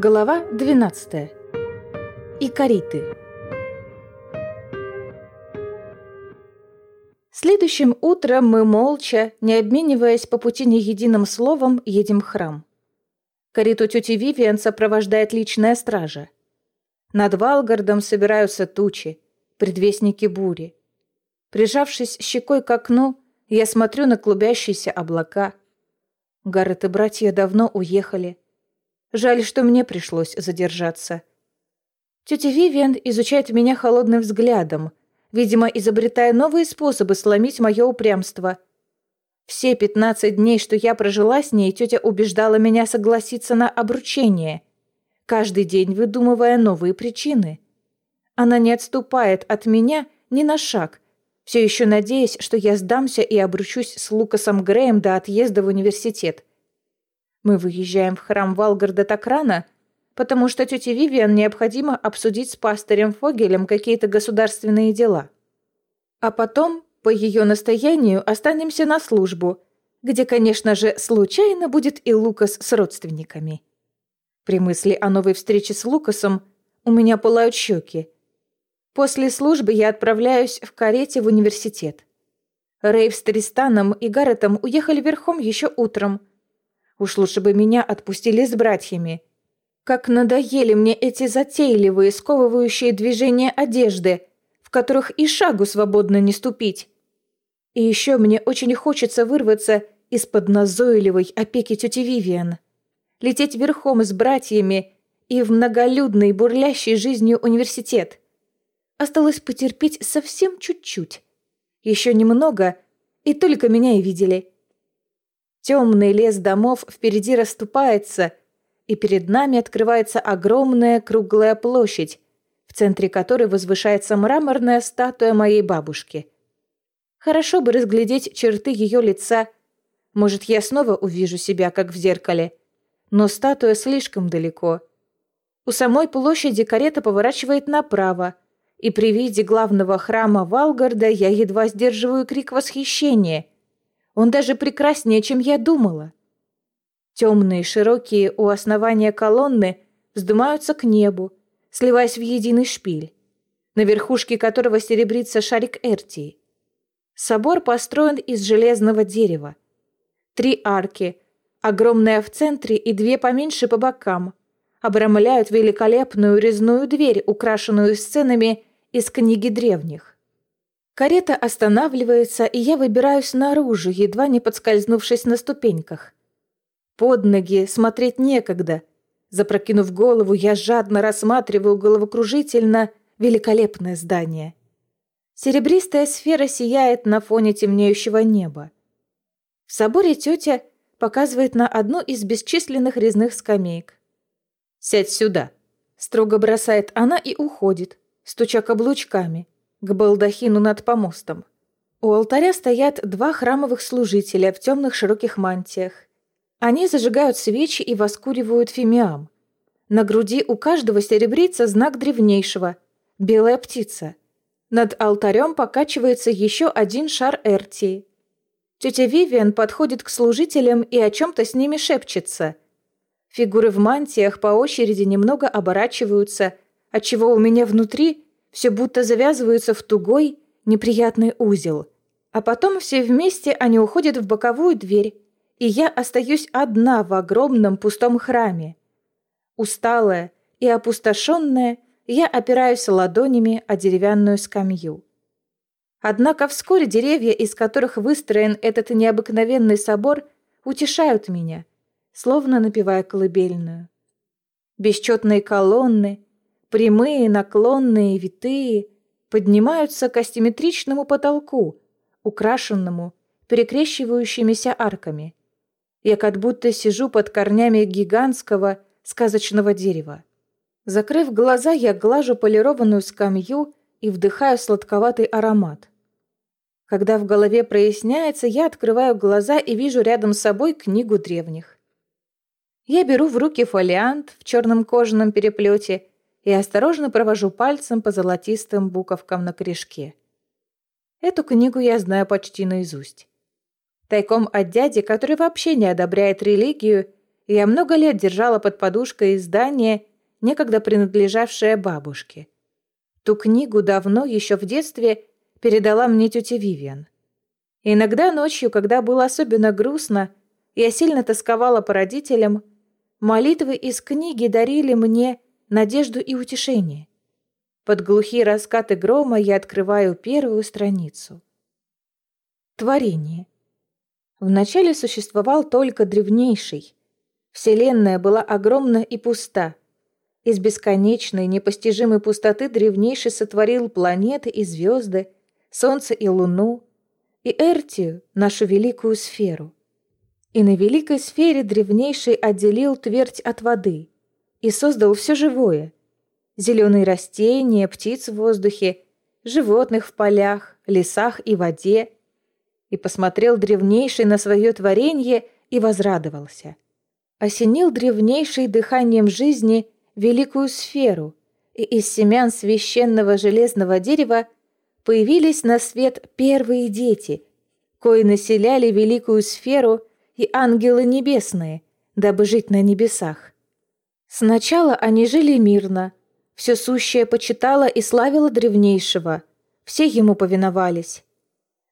Глава 12. Икариты. Следующим утром мы молча, не обмениваясь по пути ни единым словом, едем в храм. Кариту тети Вивиан сопровождает личная стража. Над Валгардом собираются тучи, предвестники бури. Прижавшись щекой к окну, я смотрю на клубящиеся облака. Гаррет и братья давно уехали — Жаль, что мне пришлось задержаться. Тетя Вивиан изучает меня холодным взглядом, видимо, изобретая новые способы сломить мое упрямство. Все пятнадцать дней, что я прожила с ней, тетя убеждала меня согласиться на обручение, каждый день выдумывая новые причины. Она не отступает от меня ни на шаг, все еще надеясь, что я сдамся и обручусь с Лукасом Греем до отъезда в университет. Мы выезжаем в храм Валгарда так рано, потому что тете Вивиан необходимо обсудить с пастырем Фогелем какие-то государственные дела. А потом, по ее настоянию, останемся на службу, где, конечно же, случайно будет и Лукас с родственниками. При мысли о новой встрече с Лукасом у меня пылают щеки. После службы я отправляюсь в карете в университет. Рейв с Тристаном и Гарретом уехали верхом еще утром, Уж лучше бы меня отпустили с братьями. Как надоели мне эти затейливые, сковывающие движения одежды, в которых и шагу свободно не ступить. И еще мне очень хочется вырваться из-под назойливой опеки тети Вивиан. Лететь верхом с братьями и в многолюдный, бурлящий жизнью университет. Осталось потерпеть совсем чуть-чуть. Еще немного, и только меня и видели. Темный лес домов впереди расступается, и перед нами открывается огромная круглая площадь, в центре которой возвышается мраморная статуя моей бабушки. Хорошо бы разглядеть черты ее лица. Может, я снова увижу себя, как в зеркале. Но статуя слишком далеко. У самой площади карета поворачивает направо, и при виде главного храма Валгарда я едва сдерживаю крик восхищения — он даже прекраснее, чем я думала. Темные, широкие у основания колонны вздымаются к небу, сливаясь в единый шпиль, на верхушке которого серебрится шарик Эртии. Собор построен из железного дерева. Три арки, огромная в центре и две поменьше по бокам, обрамляют великолепную резную дверь, украшенную сценами из книги древних. Карета останавливается, и я выбираюсь наружу, едва не подскользнувшись на ступеньках. Под ноги смотреть некогда. Запрокинув голову, я жадно рассматриваю головокружительно великолепное здание. Серебристая сфера сияет на фоне темнеющего неба. В соборе тетя показывает на одну из бесчисленных резных скамеек. «Сядь сюда», — строго бросает она и уходит, стуча каблучками — к балдахину над помостом. У алтаря стоят два храмовых служителя в темных широких мантиях. Они зажигают свечи и воскуривают фимиам. На груди у каждого серебрится знак древнейшего – белая птица. Над алтарем покачивается еще один шар Эртии. Тетя Вивиан подходит к служителям и о чем-то с ними шепчется. Фигуры в мантиях по очереди немного оборачиваются, отчего у меня внутри все будто завязываются в тугой, неприятный узел. А потом все вместе они уходят в боковую дверь, и я остаюсь одна в огромном пустом храме. Усталая и опустошенная, я опираюсь ладонями о деревянную скамью. Однако вскоре деревья, из которых выстроен этот необыкновенный собор, утешают меня, словно напевая колыбельную. Бесчетные колонны, Прямые, наклонные, витые поднимаются к асимметричному потолку, украшенному перекрещивающимися арками. Я как будто сижу под корнями гигантского сказочного дерева. Закрыв глаза, я глажу полированную скамью и вдыхаю сладковатый аромат. Когда в голове проясняется, я открываю глаза и вижу рядом с собой книгу древних. Я беру в руки фолиант в черном кожаном переплете и осторожно провожу пальцем по золотистым буковкам на корешке. Эту книгу я знаю почти наизусть. Тайком от дяди, который вообще не одобряет религию, Я много лет держала под подушкой издание, некогда принадлежавшее бабушке. Ту книгу давно, еще в детстве, передала мне тетя Вивиан. Иногда ночью, когда было особенно грустно, я сильно тосковала по родителям, молитвы из книги дарили мне надежду и утешение. Под глухие раскаты грома я открываю первую страницу. Творение. Вначале существовал только древнейший. Вселенная была огромна и пуста. Из бесконечной, непостижимой пустоты древнейший сотворил планеты и звезды, Солнце и Луну, и Эртию, нашу великую сферу. И на великой сфере древнейший отделил твердь от воды и создал все живое. Зеленые растения, птиц в воздухе, животных в полях, лесах и воде. И посмотрел древнейший на свое творение и возрадовался. Осенил древнейший дыханием жизни великую сферу, и из семян священного железного дерева появились на свет первые дети, кои населяли великую сферу и ангелы небесные, дабы жить на небесах. Сначала они жили мирно, все сущее почитало и славило древнейшего, все ему повиновались.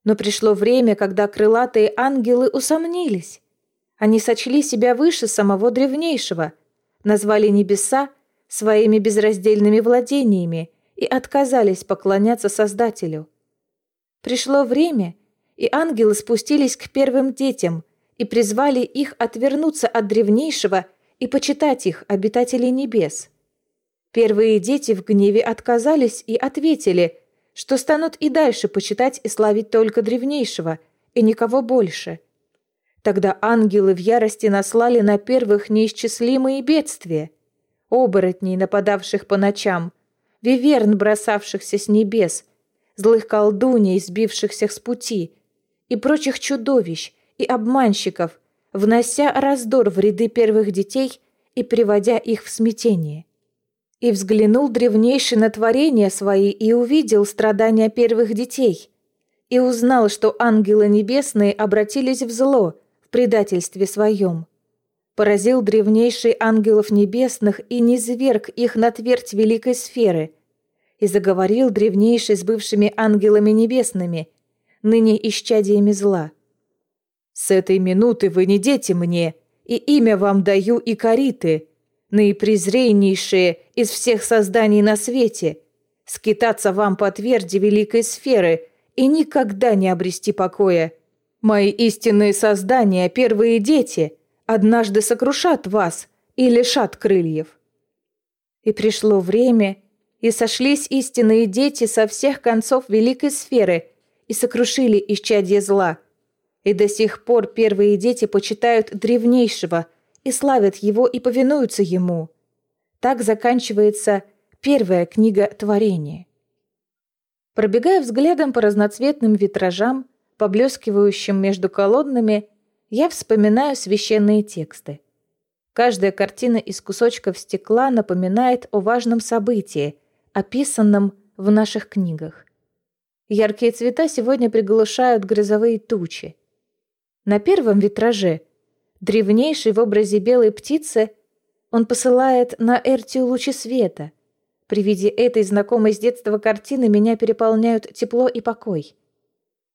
Но пришло время, когда крылатые ангелы усомнились. Они сочли себя выше самого древнейшего, назвали небеса своими безраздельными владениями и отказались поклоняться Создателю. Пришло время, и ангелы спустились к первым детям и призвали их отвернуться от древнейшего и почитать их, обитателей небес. Первые дети в гневе отказались и ответили, что станут и дальше почитать и славить только древнейшего, и никого больше. Тогда ангелы в ярости наслали на первых неисчислимые бедствия. Оборотней, нападавших по ночам, виверн, бросавшихся с небес, злых колдуней, сбившихся с пути, и прочих чудовищ и обманщиков, внося раздор в ряды первых детей и приводя их в смятение. И взглянул древнейший на творения свои и увидел страдания первых детей, и узнал, что ангелы небесные обратились в зло, в предательстве своем поразил древнейший ангелов небесных и низверг их на твердь великой сферы, и заговорил древнейший с бывшими ангелами небесными, ныне исчадиями зла. «С этой минуты вы не дети мне, и имя вам даю и кориты, наипрезреннейшие из всех созданий на свете, скитаться вам по тверди великой сферы и никогда не обрести покоя. Мои истинные создания, первые дети — однажды сокрушат вас и лишат крыльев. И пришло время, и сошлись истинные дети со всех концов великой сферы и сокрушили исчадье зла. И до сих пор первые дети почитают древнейшего и славят его и повинуются ему. Так заканчивается первая книга творения. Пробегая взглядом по разноцветным витражам, поблескивающим между колоннами, я вспоминаю священные тексты. Каждая картина из кусочков стекла напоминает о важном событии, описанном в наших книгах. Яркие цвета сегодня приглушают грозовые тучи. На первом витраже, древнейший в образе белой птицы, он посылает на Эртию лучи света. При виде этой знакомой с детства картины меня переполняют тепло и покой.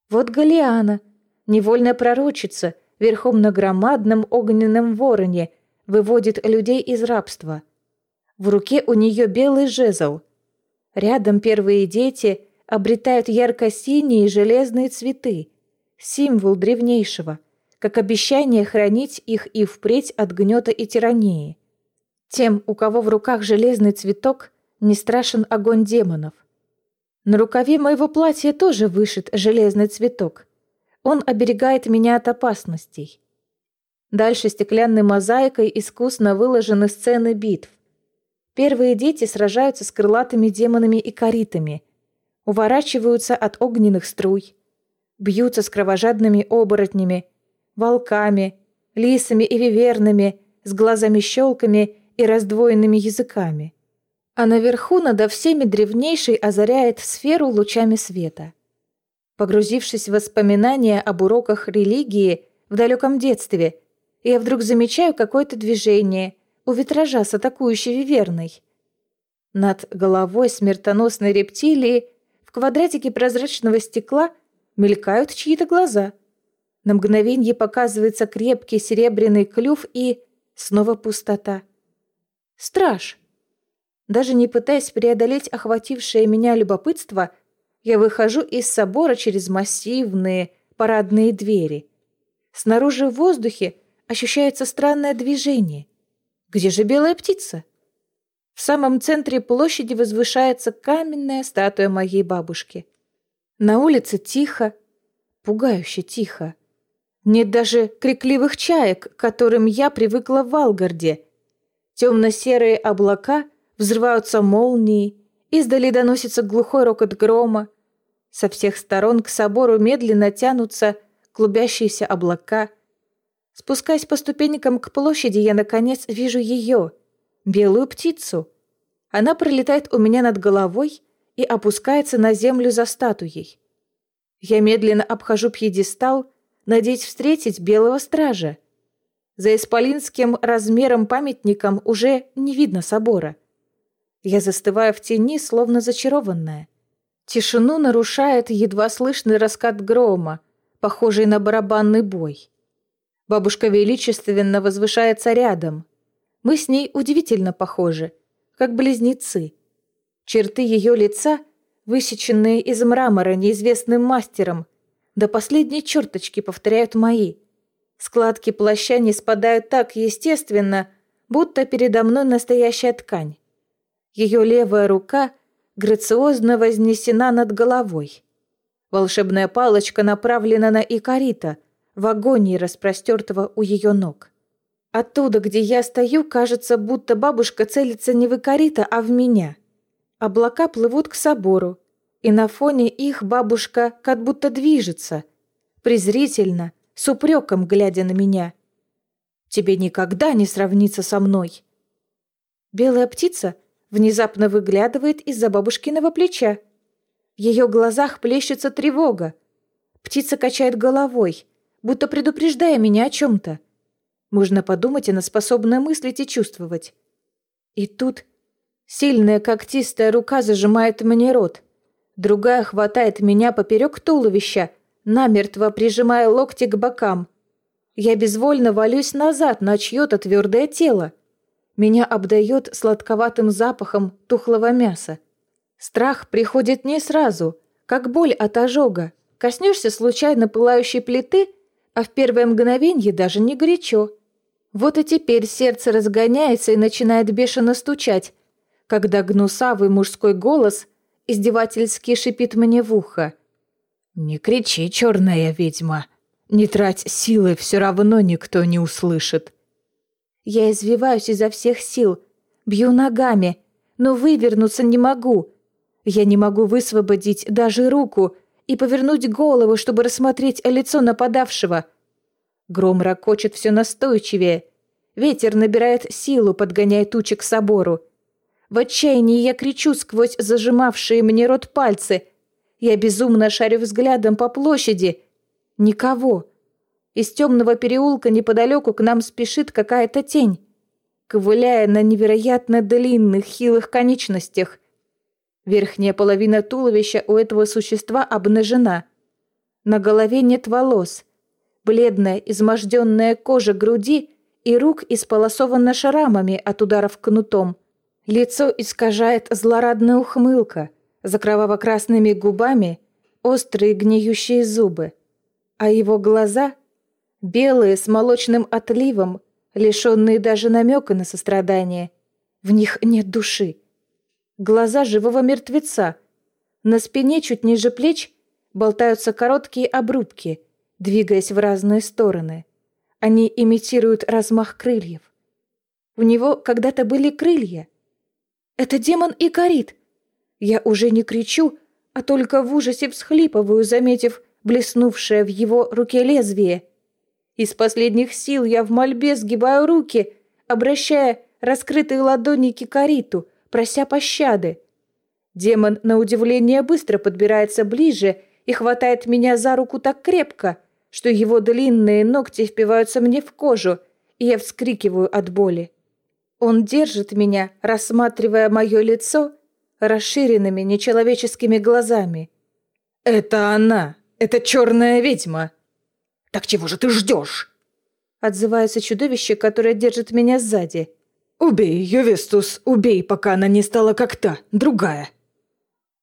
Вот Галиана, невольная пророчица, верхом на громадном огненном вороне, выводит людей из рабства. В руке у нее белый жезл. Рядом первые дети обретают ярко-синие железные цветы, символ древнейшего, как обещание хранить их и впредь от гнета и тирании. Тем, у кого в руках железный цветок, не страшен огонь демонов. На рукаве моего платья тоже вышит железный цветок — он оберегает меня от опасностей. Дальше стеклянной мозаикой искусно выложены сцены битв. Первые дети сражаются с крылатыми демонами и коритами, уворачиваются от огненных струй, бьются с кровожадными оборотнями, волками, лисами и вивернами, с глазами-щелками и раздвоенными языками. А наверху надо всеми древнейший озаряет сферу лучами света — Погрузившись в воспоминания об уроках религии в далеком детстве, я вдруг замечаю какое-то движение у витража с атакующей виверной. Над головой смертоносной рептилии в квадратике прозрачного стекла мелькают чьи-то глаза. На мгновение показывается крепкий серебряный клюв и снова пустота. Страж. Даже не пытаясь преодолеть охватившее меня любопытство, я выхожу из собора через массивные парадные двери. Снаружи в воздухе ощущается странное движение. Где же белая птица? В самом центре площади возвышается каменная статуя моей бабушки. На улице тихо, пугающе тихо. Нет даже крикливых чаек, к которым я привыкла в Валгарде. Темно-серые облака взрываются молнией, издали доносится глухой рокот грома. Со всех сторон к собору медленно тянутся клубящиеся облака — Спускаясь по ступенькам к площади, я, наконец, вижу ее, белую птицу. Она пролетает у меня над головой и опускается на землю за статуей. Я медленно обхожу пьедестал, надеясь встретить белого стража. За исполинским размером памятником уже не видно собора. Я застываю в тени, словно зачарованная. Тишину нарушает едва слышный раскат грома, похожий на барабанный бой. Бабушка величественно возвышается рядом. Мы с ней удивительно похожи, как близнецы. Черты ее лица, высеченные из мрамора неизвестным мастером, до последней черточки повторяют мои. Складки плаща не спадают так естественно, будто передо мной настоящая ткань. Ее левая рука грациозно вознесена над головой. Волшебная палочка направлена на Икарита — в агонии распростертого у ее ног. Оттуда, где я стою, кажется, будто бабушка целится не в Икарита, а в меня. Облака плывут к собору, и на фоне их бабушка как будто движется, презрительно, с упреком глядя на меня. «Тебе никогда не сравнится со мной!» Белая птица внезапно выглядывает из-за бабушкиного плеча. В ее глазах плещется тревога. Птица качает головой, будто предупреждая меня о чем-то. Можно подумать, она способна мыслить и чувствовать. И тут сильная когтистая рука зажимает мне рот. Другая хватает меня поперек туловища, намертво прижимая локти к бокам. Я безвольно валюсь назад на чье-то твердое тело. Меня обдает сладковатым запахом тухлого мяса. Страх приходит не сразу, как боль от ожога. Коснешься случайно пылающей плиты — а в первое мгновенье даже не горячо. Вот и теперь сердце разгоняется и начинает бешено стучать, когда гнусавый мужской голос издевательски шипит мне в ухо. «Не кричи, черная ведьма! Не трать силы, все равно никто не услышит!» Я извиваюсь изо всех сил, бью ногами, но вывернуться не могу. Я не могу высвободить даже руку, и повернуть голову, чтобы рассмотреть лицо нападавшего. Гром ракочет все настойчивее. Ветер набирает силу, подгоняя тучи к собору. В отчаянии я кричу сквозь зажимавшие мне рот пальцы. Я безумно шарю взглядом по площади. Никого. Из темного переулка неподалеку к нам спешит какая-то тень, ковыляя на невероятно длинных хилых конечностях. Верхняя половина туловища у этого существа обнажена. На голове нет волос. Бледная, изможденная кожа груди и рук исполосована шрамами от ударов кнутом. Лицо искажает злорадная ухмылка, за кроваво-красными губами острые гниющие зубы. А его глаза, белые с молочным отливом, лишенные даже намека на сострадание, в них нет души глаза живого мертвеца. На спине чуть ниже плеч болтаются короткие обрубки, двигаясь в разные стороны. Они имитируют размах крыльев. У него когда-то были крылья. Это демон Икарит. Я уже не кричу, а только в ужасе всхлипываю, заметив блеснувшее в его руке лезвие. Из последних сил я в мольбе сгибаю руки, обращая раскрытые ладони к Икариту, прося пощады. Демон, на удивление, быстро подбирается ближе и хватает меня за руку так крепко, что его длинные ногти впиваются мне в кожу и я вскрикиваю от боли. Он держит меня, рассматривая мое лицо расширенными нечеловеческими глазами. «Это она! Это черная ведьма!» «Так чего же ты ждешь?» Отзывается чудовище, которое держит меня сзади. «Убей ее, убей, пока она не стала как та, другая!»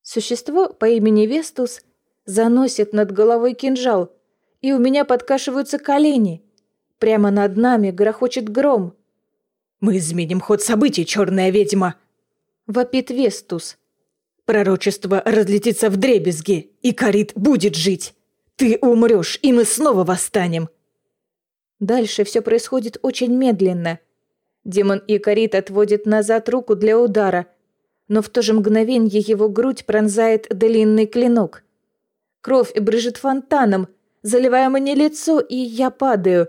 Существо по имени Вестус заносит над головой кинжал, и у меня подкашиваются колени. Прямо над нами грохочет гром. «Мы изменим ход событий, черная ведьма!» Вопит Вестус. «Пророчество разлетится в дребезги, и Карит будет жить! Ты умрешь, и мы снова восстанем!» Дальше все происходит очень медленно. Демон Икарит отводит назад руку для удара, но в то же мгновенье его грудь пронзает длинный клинок. Кровь брыжет фонтаном, заливая мне лицо, и я падаю.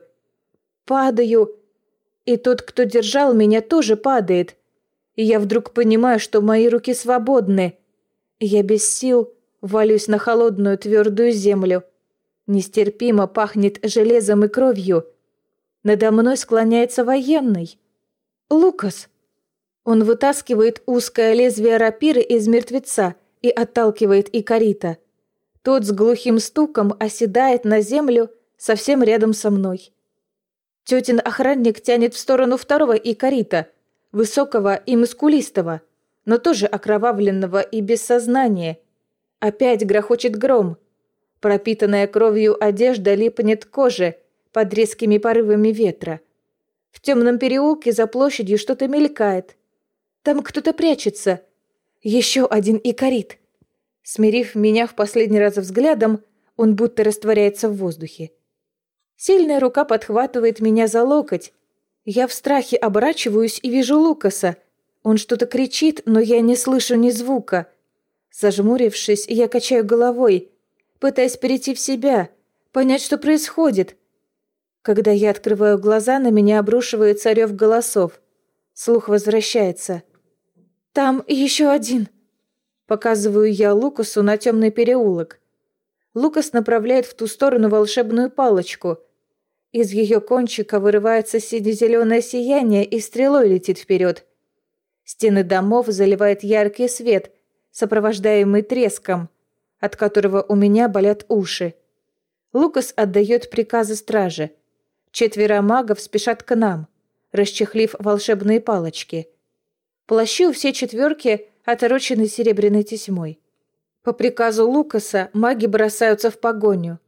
Падаю. И тот, кто держал меня, тоже падает. И я вдруг понимаю, что мои руки свободны. Я без сил валюсь на холодную твердую землю. Нестерпимо пахнет железом и кровью. Надо мной склоняется военный. «Лукас!» Он вытаскивает узкое лезвие рапиры из мертвеца и отталкивает Икарита. Тот с глухим стуком оседает на землю совсем рядом со мной. Тетин охранник тянет в сторону второго Икарита, высокого и мускулистого, но тоже окровавленного и без сознания. Опять грохочет гром. Пропитанная кровью одежда липнет к коже – под резкими порывами ветра. В темном переулке за площадью что-то мелькает. Там кто-то прячется. Еще один икорит. Смирив меня в последний раз взглядом, он будто растворяется в воздухе. Сильная рука подхватывает меня за локоть. Я в страхе оборачиваюсь и вижу Лукаса. Он что-то кричит, но я не слышу ни звука. Зажмурившись, я качаю головой, пытаясь перейти в себя, понять, что происходит. Когда я открываю глаза, на меня обрушивается рев голосов. Слух возвращается. «Там еще один!» Показываю я Лукасу на темный переулок. Лукас направляет в ту сторону волшебную палочку. Из ее кончика вырывается сине-зеленое сияние и стрелой летит вперед. Стены домов заливает яркий свет, сопровождаемый треском, от которого у меня болят уши. Лукас отдает приказы страже. Четверо магов спешат к нам, расчехлив волшебные палочки. Плащи у всей четверки оторочены серебряной тесьмой. По приказу Лукаса маги бросаются в погоню.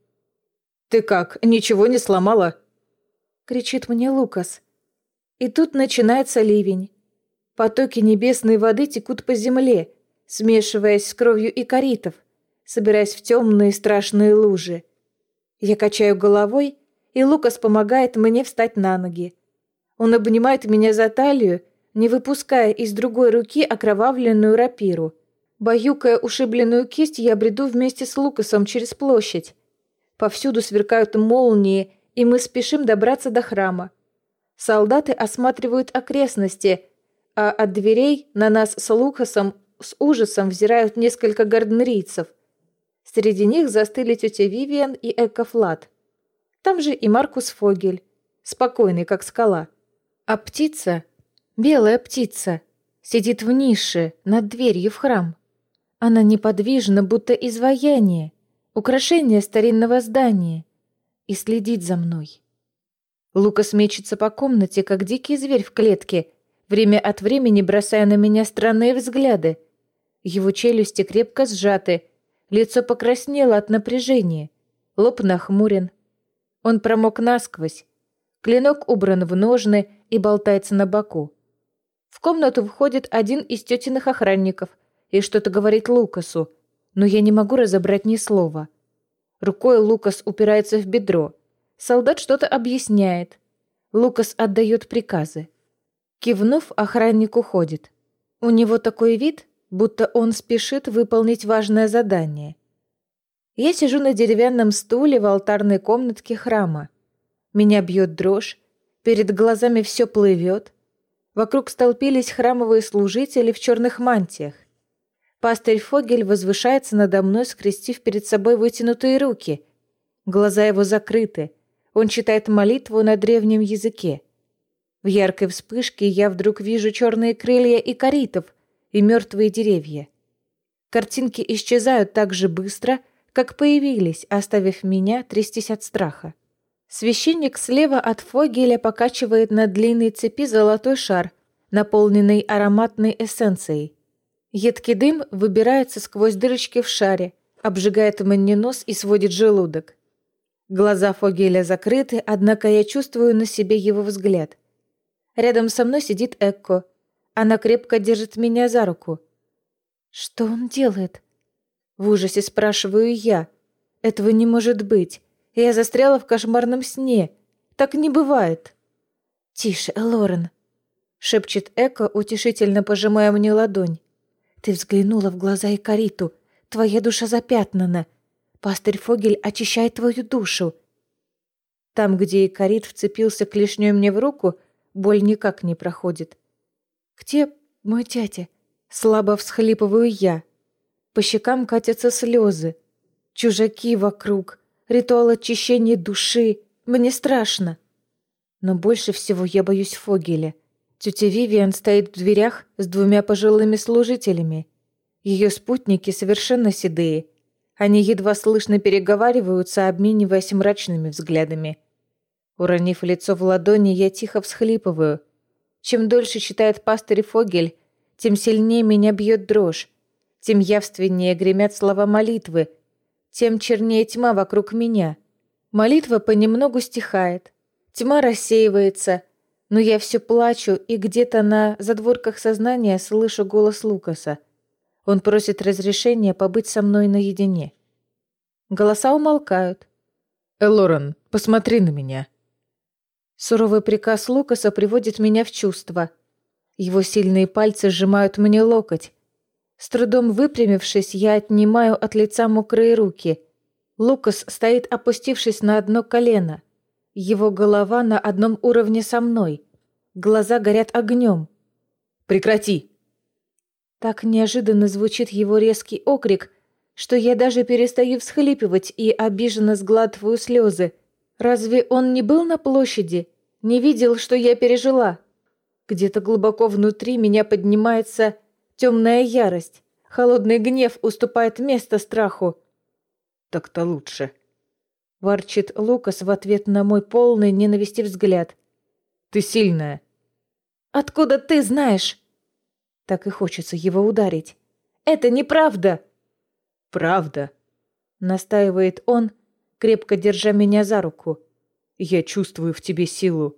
«Ты как, ничего не сломала?» — кричит мне Лукас. И тут начинается ливень. Потоки небесной воды текут по земле, смешиваясь с кровью и коритов, собираясь в темные страшные лужи. Я качаю головой и Лукас помогает мне встать на ноги. Он обнимает меня за талию, не выпуская из другой руки окровавленную рапиру. Баюкая ушибленную кисть, я бреду вместе с Лукасом через площадь. Повсюду сверкают молнии, и мы спешим добраться до храма. Солдаты осматривают окрестности, а от дверей на нас с Лукасом с ужасом взирают несколько гарднерийцев. Среди них застыли тетя Вивиан и Экофлат. Там же и Маркус Фогель, спокойный, как скала. А птица, белая птица, сидит в нише над дверью в храм. Она неподвижна, будто изваяние, украшение старинного здания, и следит за мной. Лукас мечется по комнате, как дикий зверь в клетке, время от времени бросая на меня странные взгляды. Его челюсти крепко сжаты, лицо покраснело от напряжения, лоб нахмурен, он промок насквозь. Клинок убран в ножны и болтается на боку. В комнату входит один из тетиных охранников и что-то говорит Лукасу, но я не могу разобрать ни слова. Рукой Лукас упирается в бедро. Солдат что-то объясняет. Лукас отдает приказы. Кивнув, охранник уходит. У него такой вид, будто он спешит выполнить важное задание. Я сижу на деревянном стуле в алтарной комнатке храма. Меня бьет дрожь, перед глазами все плывет. Вокруг столпились храмовые служители в черных мантиях. Пастырь Фогель возвышается надо мной, скрестив перед собой вытянутые руки. Глаза его закрыты. Он читает молитву на древнем языке. В яркой вспышке я вдруг вижу черные крылья и коритов, и мертвые деревья. Картинки исчезают так же быстро, как появились, оставив меня трястись от страха. Священник слева от Фогеля покачивает на длинной цепи золотой шар, наполненный ароматной эссенцией. Едкий дым выбирается сквозь дырочки в шаре, обжигает мне нос и сводит желудок. Глаза Фогеля закрыты, однако я чувствую на себе его взгляд. Рядом со мной сидит Экко. Она крепко держит меня за руку. «Что он делает?» В ужасе спрашиваю я. «Этого не может быть. Я застряла в кошмарном сне. Так не бывает». «Тише, Лорен», — шепчет Эко, утешительно пожимая мне ладонь. «Ты взглянула в глаза Икариту. Твоя душа запятнана. Пастырь Фогель очищает твою душу». Там, где Икарит вцепился клешней мне в руку, — Боль никак не проходит. «Где мой дядя?» Слабо всхлипываю я. По щекам катятся слезы. Чужаки вокруг. Ритуал очищения души. Мне страшно. Но больше всего я боюсь Фогеля. Тетя Вивиан стоит в дверях с двумя пожилыми служителями. Ее спутники совершенно седые. Они едва слышно переговариваются, обмениваясь мрачными взглядами. Уронив лицо в ладони, я тихо всхлипываю. Чем дольше читает пастырь Фогель, тем сильнее меня бьет дрожь, тем явственнее гремят слова молитвы, тем чернее тьма вокруг меня. Молитва понемногу стихает, тьма рассеивается, но я все плачу и где-то на задворках сознания слышу голос Лукаса. Он просит разрешения побыть со мной наедине. Голоса умолкают. «Элорен, посмотри на меня», Суровый приказ Лукаса приводит меня в чувство. Его сильные пальцы сжимают мне локоть. С трудом выпрямившись, я отнимаю от лица мокрые руки. Лукас стоит, опустившись на одно колено. Его голова на одном уровне со мной. Глаза горят огнем. «Прекрати!» Так неожиданно звучит его резкий окрик, что я даже перестаю всхлипывать и обиженно сглатываю слезы. Разве он не был на площади? Не видел, что я пережила? Где-то глубоко внутри меня поднимается темная ярость. Холодный гнев уступает место страху. «Так-то лучше», — ворчит Лукас в ответ на мой полный ненависти взгляд. «Ты сильная». «Откуда ты знаешь?» Так и хочется его ударить. «Это неправда!» «Правда», — настаивает он, крепко держа меня за руку. «Я чувствую в тебе силу.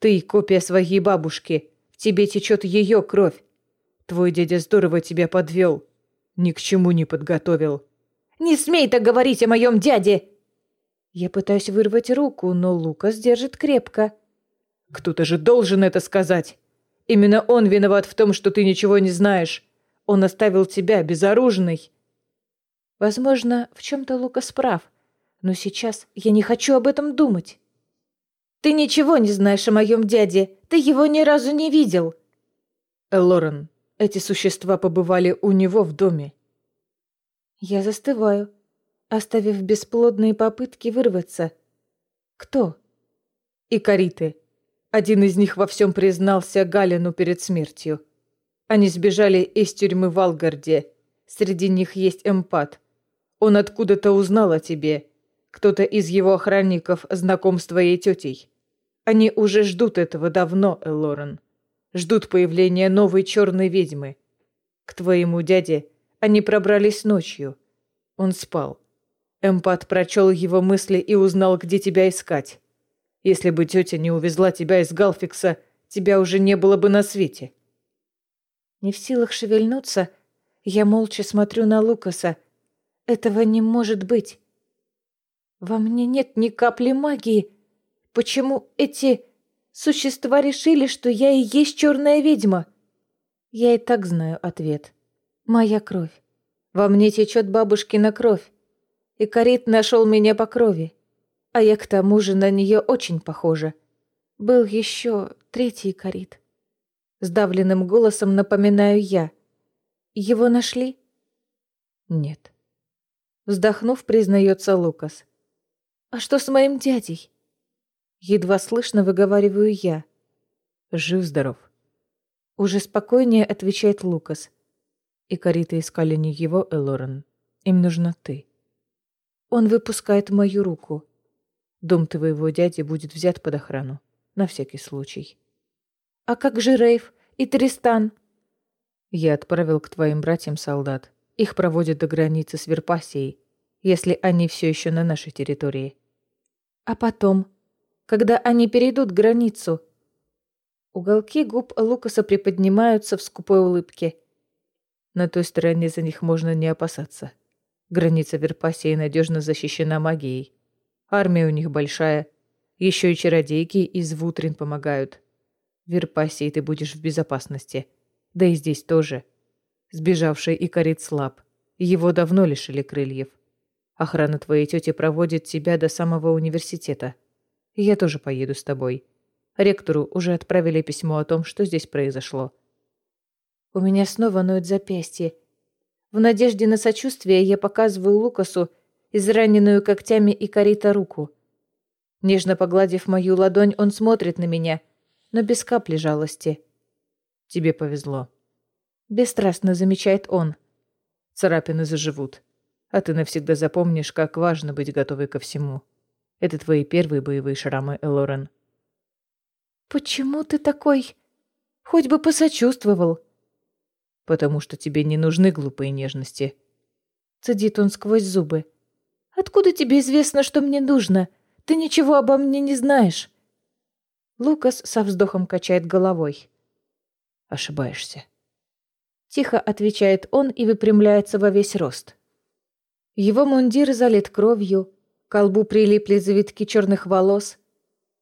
Ты — копия своей бабушки. В тебе течет ее кровь. Твой дядя здорово тебя подвел. Ни к чему не подготовил». «Не смей так говорить о моем дяде!» Я пытаюсь вырвать руку, но Лукас держит крепко. «Кто-то же должен это сказать. Именно он виноват в том, что ты ничего не знаешь. Он оставил тебя безоружной». Возможно, в чем-то Лукас прав но сейчас я не хочу об этом думать. Ты ничего не знаешь о моем дяде, ты его ни разу не видел. Элорен, эти существа побывали у него в доме. Я застываю, оставив бесплодные попытки вырваться. Кто? Икариты. Один из них во всем признался Галину перед смертью. Они сбежали из тюрьмы в Алгарде. Среди них есть эмпат. Он откуда-то узнал о тебе кто-то из его охранников знаком с твоей тетей. Они уже ждут этого давно, Элорен. Ждут появления новой черной ведьмы. К твоему дяде они пробрались ночью. Он спал. Эмпат прочел его мысли и узнал, где тебя искать. Если бы тетя не увезла тебя из Галфикса, тебя уже не было бы на свете. Не в силах шевельнуться, я молча смотрю на Лукаса. Этого не может быть. Во мне нет ни капли магии. Почему эти существа решили, что я и есть черная ведьма? Я и так знаю ответ. Моя кровь. Во мне течет бабушкина кровь. И Карит нашел меня по крови. А я к тому же на нее очень похожа. Был еще третий Карит. Сдавленным голосом напоминаю я. Его нашли? Нет. Вздохнув, признается Лукас. «А что с моим дядей?» Едва слышно выговариваю я. Жив-здоров. Уже спокойнее отвечает Лукас. И Карита искали не его, Элорен. Им нужна ты. Он выпускает мою руку. Дом твоего дяди будет взят под охрану. На всякий случай. А как же Рейв и Тристан? Я отправил к твоим братьям солдат. Их проводят до границы с Верпасией, если они все еще на нашей территории. А потом, когда они перейдут границу? Уголки губ Лукаса приподнимаются в скупой улыбке. На той стороне за них можно не опасаться. Граница Верпасии надежно защищена магией. Армия у них большая. Еще и чародейки из Вутрин помогают. В Верпасии ты будешь в безопасности. Да и здесь тоже. Сбежавший Икарит слаб. Его давно лишили крыльев. Охрана твоей тети проводит тебя до самого университета. Я тоже поеду с тобой. Ректору уже отправили письмо о том, что здесь произошло. У меня снова ноет запястье. В надежде на сочувствие я показываю Лукасу израненную когтями и корита руку. Нежно погладив мою ладонь, он смотрит на меня, но без капли жалости. Тебе повезло. Бесстрастно замечает он. Царапины заживут. А ты навсегда запомнишь, как важно быть готовой ко всему. Это твои первые боевые шрамы, Элорен. Почему ты такой? Хоть бы посочувствовал. Потому что тебе не нужны глупые нежности. Цедит он сквозь зубы. Откуда тебе известно, что мне нужно? Ты ничего обо мне не знаешь. Лукас со вздохом качает головой. Ошибаешься. Тихо отвечает он и выпрямляется во весь рост. Его мундир залит кровью, к колбу прилипли завитки черных волос.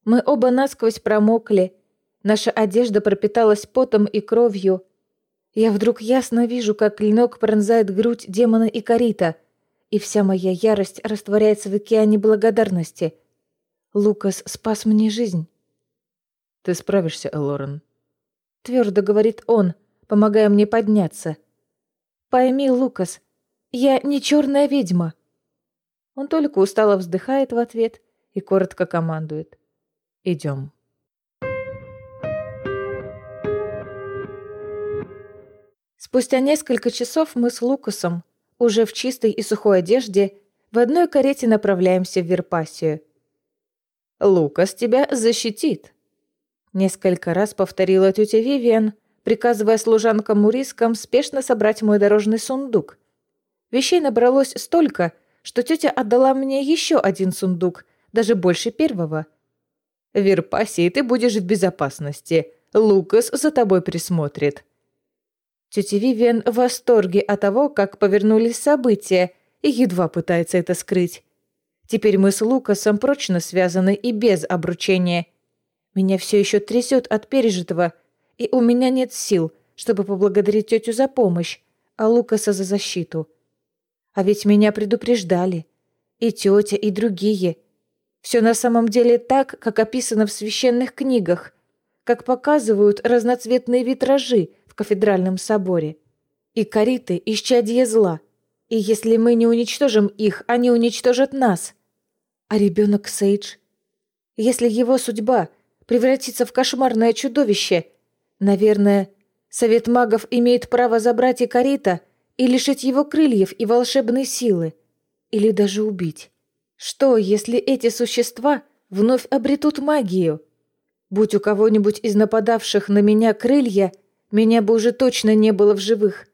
Мы оба насквозь промокли, наша одежда пропиталась потом и кровью. Я вдруг ясно вижу, как клинок пронзает грудь демона и корита, и вся моя ярость растворяется в океане благодарности. Лукас спас мне жизнь. «Ты справишься, Элорен», твердо говорит он, помогая мне подняться. Пойми, Лукас, я не черная ведьма. Он только устало вздыхает в ответ и коротко командует. Идем. Спустя несколько часов мы с Лукасом, уже в чистой и сухой одежде, в одной карете направляемся в Верпасию. «Лукас тебя защитит», Несколько раз повторила тетя Вивиан, приказывая служанкам-мурискам спешно собрать мой дорожный сундук. Вещей набралось столько, что тетя отдала мне еще один сундук, даже больше первого. В Верпасии ты будешь в безопасности. Лукас за тобой присмотрит. Тетя Вивиан в восторге от того, как повернулись события, и едва пытается это скрыть. Теперь мы с Лукасом прочно связаны и без обручения – меня все еще трясет от пережитого, и у меня нет сил, чтобы поблагодарить тетю за помощь, а Лукаса за защиту. А ведь меня предупреждали. И тетя, и другие. Все на самом деле так, как описано в священных книгах, как показывают разноцветные витражи в кафедральном соборе. И кориты – исчадье зла. И если мы не уничтожим их, они уничтожат нас. А ребенок Сейдж? Если его судьба – превратиться в кошмарное чудовище. Наверное, Совет магов имеет право забрать Икарита и лишить его крыльев и волшебной силы. Или даже убить. Что, если эти существа вновь обретут магию? Будь у кого-нибудь из нападавших на меня крылья, меня бы уже точно не было в живых.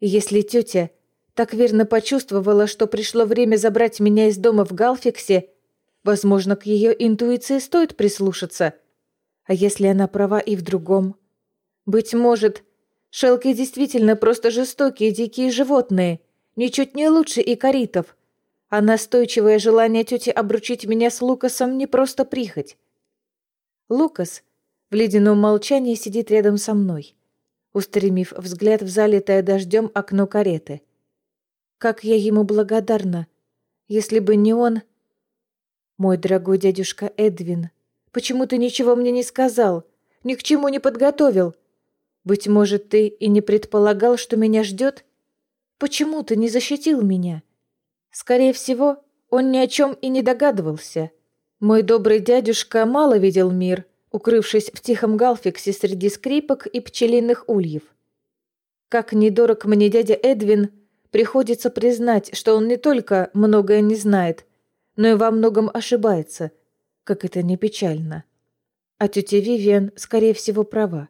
Если тетя так верно почувствовала, что пришло время забрать меня из дома в Галфиксе, Возможно, к ее интуиции стоит прислушаться. А если она права и в другом? Быть может, шелки действительно просто жестокие дикие животные, ничуть не лучше и коритов. А настойчивое желание тети обручить меня с Лукасом не просто прихоть. Лукас в ледяном молчании сидит рядом со мной, устремив взгляд в залитое дождем окно кареты. Как я ему благодарна. Если бы не он, «Мой дорогой дядюшка Эдвин, почему ты ничего мне не сказал? Ни к чему не подготовил? Быть может, ты и не предполагал, что меня ждет? Почему ты не защитил меня?» Скорее всего, он ни о чем и не догадывался. Мой добрый дядюшка мало видел мир, укрывшись в тихом галфиксе среди скрипок и пчелиных ульев. Как недорог мне дядя Эдвин, приходится признать, что он не только многое не знает, но и во многом ошибается, как это не печально. А тетя Вивиан, скорее всего, права.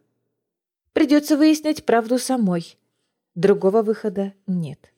Придется выяснить правду самой. Другого выхода нет.